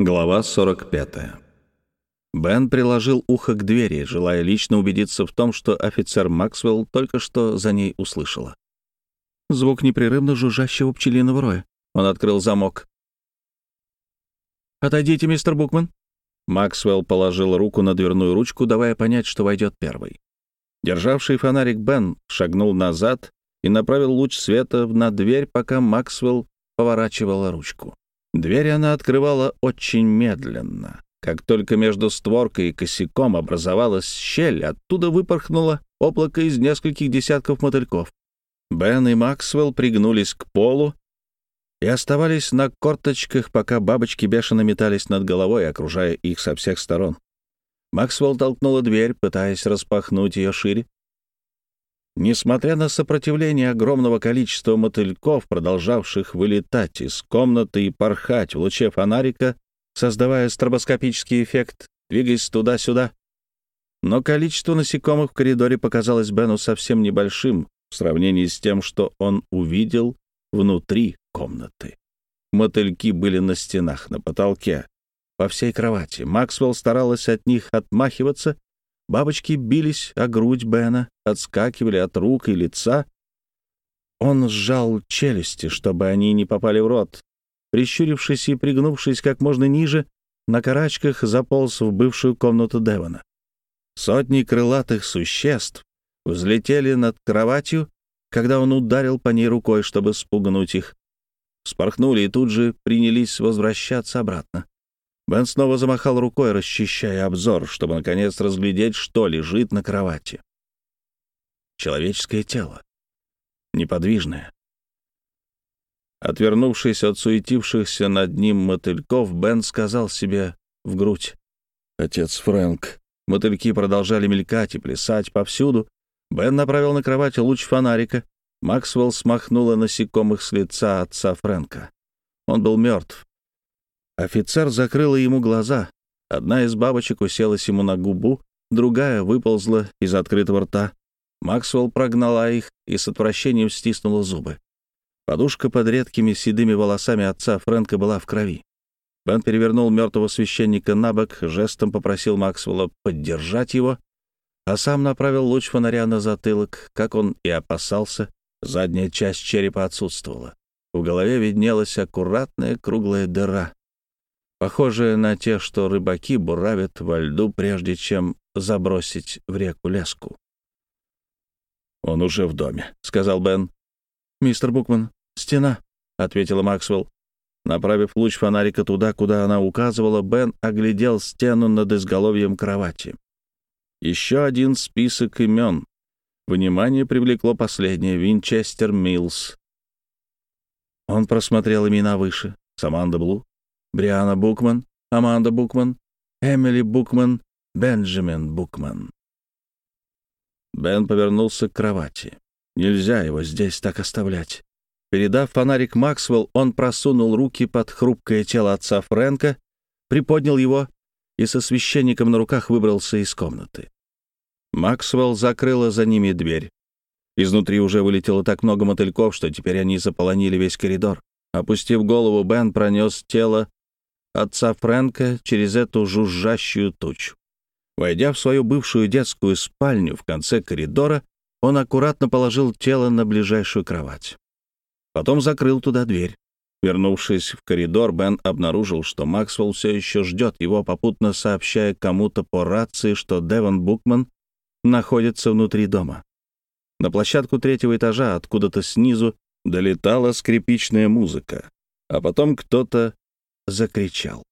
Глава 45. Бен приложил ухо к двери, желая лично убедиться в том, что офицер Максвелл только что за ней услышала. Звук непрерывно жужжащего пчелиного роя. Он открыл замок. «Отойдите, мистер Букман». Максвелл положил руку на дверную ручку, давая понять, что войдет первый. Державший фонарик Бен шагнул назад и направил луч света на дверь, пока Максвелл поворачивала ручку. Дверь она открывала очень медленно. Как только между створкой и косяком образовалась щель, оттуда выпорхнуло облако из нескольких десятков мотыльков. Бен и Максвелл пригнулись к полу и оставались на корточках, пока бабочки бешено метались над головой, окружая их со всех сторон. Максвелл толкнула дверь, пытаясь распахнуть ее шире. Несмотря на сопротивление огромного количества мотыльков, продолжавших вылетать из комнаты и порхать в луче фонарика, создавая стробоскопический эффект, двигаясь туда-сюда, но количество насекомых в коридоре показалось Бену совсем небольшим в сравнении с тем, что он увидел внутри комнаты. Мотыльки были на стенах, на потолке, по всей кровати. Максвелл старалась от них отмахиваться, Бабочки бились о грудь Бена, отскакивали от рук и лица. Он сжал челюсти, чтобы они не попали в рот. Прищурившись и пригнувшись как можно ниже, на карачках заполз в бывшую комнату Девона. Сотни крылатых существ взлетели над кроватью, когда он ударил по ней рукой, чтобы спугнуть их. Спорхнули и тут же принялись возвращаться обратно. Бен снова замахал рукой, расчищая обзор, чтобы, наконец, разглядеть, что лежит на кровати. Человеческое тело. Неподвижное. Отвернувшись от суетившихся над ним мотыльков, Бен сказал себе в грудь. «Отец Фрэнк». Мотыльки продолжали мелькать и плясать повсюду. Бен направил на кровать луч фонарика. Максвелл смахнула насекомых с лица отца Фрэнка. Он был мертв. Офицер закрыла ему глаза. Одна из бабочек уселась ему на губу, другая выползла из открытого рта. Максвелл прогнала их и с отвращением стиснула зубы. Подушка под редкими седыми волосами отца Фрэнка была в крови. Бен перевернул мертвого священника на бок, жестом попросил Максвелла поддержать его, а сам направил луч фонаря на затылок, как он и опасался, задняя часть черепа отсутствовала. В голове виднелась аккуратная круглая дыра похожие на те, что рыбаки буравят во льду, прежде чем забросить в реку леску. «Он уже в доме», — сказал Бен. «Мистер Букман, стена», — ответила Максвелл. Направив луч фонарика туда, куда она указывала, Бен оглядел стену над изголовьем кровати. Еще один список имен. Внимание привлекло последнее — Винчестер Миллс. Он просмотрел имена выше. Саманда Блу, Бриана Букман, Аманда Букман, Эмили Букман, Бенджамин Букман. Бен повернулся к кровати. Нельзя его здесь так оставлять. Передав фонарик Максвелл, он просунул руки под хрупкое тело отца Фрэнка, приподнял его и со священником на руках выбрался из комнаты. Максвелл закрыла за ними дверь. Изнутри уже вылетело так много мотыльков, что теперь они заполонили весь коридор. Опустив голову, Бен пронес тело отца Фрэнка через эту жужжащую тучу. Войдя в свою бывшую детскую спальню в конце коридора, он аккуратно положил тело на ближайшую кровать. Потом закрыл туда дверь. Вернувшись в коридор, Бен обнаружил, что Максвелл все еще ждет его, попутно сообщая кому-то по рации, что Девон Букман находится внутри дома. На площадку третьего этажа откуда-то снизу долетала скрипичная музыка, а потом кто-то закричал.